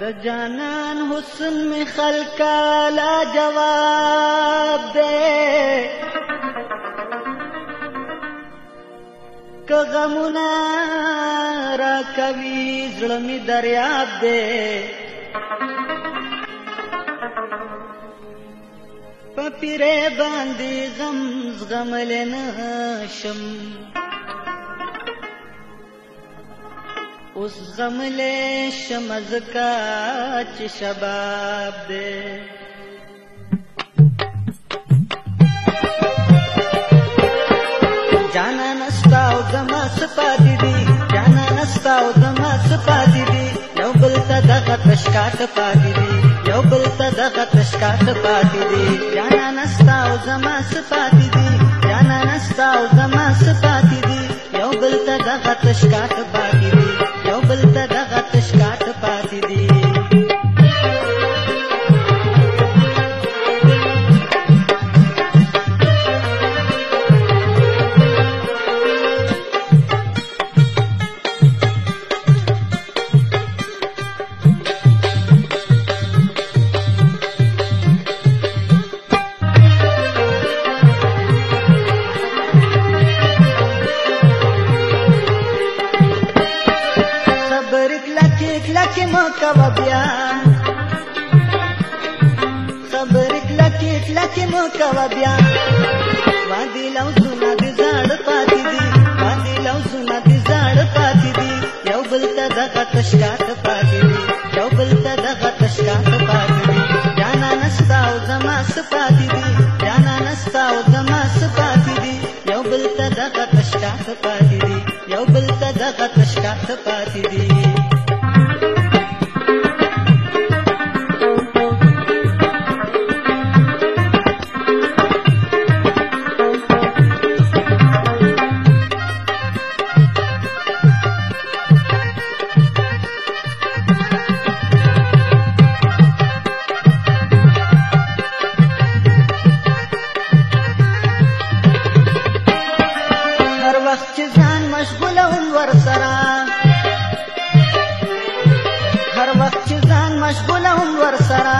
د جانان حسن می خلقا لا جواب دے که غمونا را کوي زړه می دریاب دے په پیره باندې غم زغمل نه شم اوس غملې شمزکا چې شباب دې جانا نستاو زما سپاتې دي جانا نستاو زما سپاتې دي یو بل ته دغه تشکاټ پاتې دي یو بل ته دغه تشکاټ پاتې دي جانا نستاو زما سپاتې دي جانا نستاو زما سپاتې دي یو بل ته دغه تشکاټ پاتې دي کلکې مو کوه بیا باندې لوزونه د زاړه پاتې دي باندې لوزونه د زاړه پاتې دي یو بل ته دغه تشکات پاتې دي یو بل ته دغه تشکات پاتې دي جانا نستا او زما سپاتې دي جانا نستا او زما سپاتې دي یو بل ته دغه تشکات پاتې دي یو بل ته دغه تشکات پاتې دي مینه هم ورسره هر وخت چې ځان مشغوله هم ورسره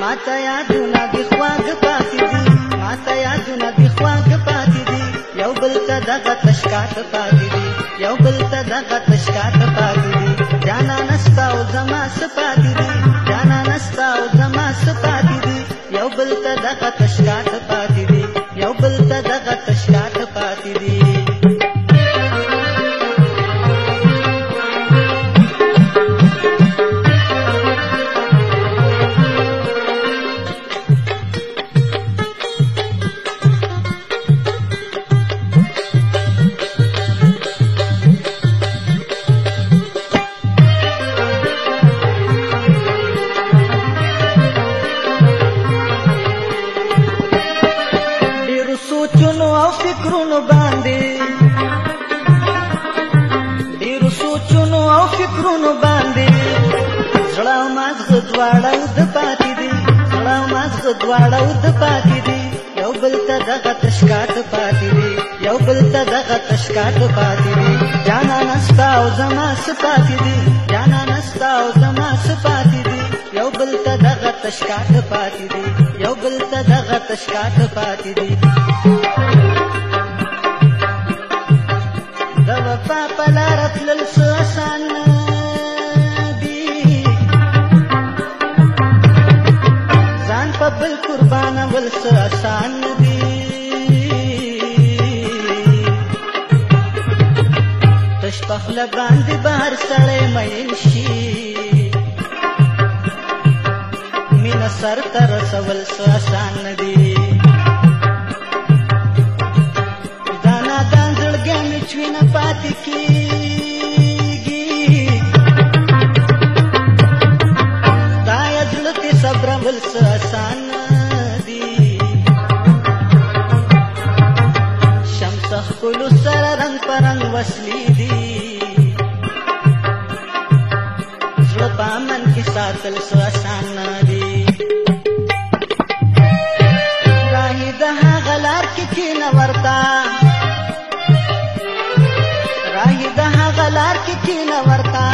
ماته یادونه دي خواږه پاتې دي ماته یادونه دي خواږه پاتې دي یو بل ته دغه تشکاته پاتې دي یو بل ته دغه تشکاته پاتې دي جانا نستا او زما څه پاتې دي جانا نستا او زما څه پاتې دي یو بل ته دغه تشکاته مخونو باندې ډیر سوچونو او فکرونو باندې زړه او مازغه دواړه د پاتې دي زړه او مازغه دواړه د پاتې دي یو بل ته دغه تشکاټ پاتې دي یو بل ته دغه تشکاټ پاتې دي جانا نستا او زما سپاتې دي جانا نستا او زما سپاتې دي یو بل ته دغه تشکاټ پاتې دي یو بل ته دغه تشکاټ پاتې دي بلارت للشاشان دي ځان په بل قربانه ول شاشان دي تش پخله باندې بهر سړی مین شي مینه سر ته رسول شاشان دي دانا دان زړګې مې چوینه پاتې کی په پامن کې ساتل سو آسان دي راهي د هغه لار کې کین ورتا راهي د هغه لار کې کین ورتا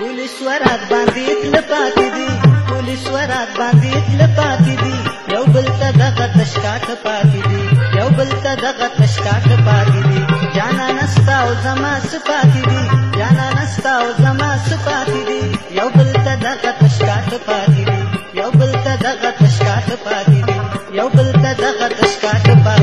پولیس ورات باندې تل پاتې دي پولیس ورات باندې تل پاتې دي یو بل ته دغه تشکاک پاتې دي یو بل ته دغه تشکاک پاتې دي جانا نستا او زما سپاتې دي جانا نستا او زما پاتې دي یو بل ته دغه تشکاټ پاتې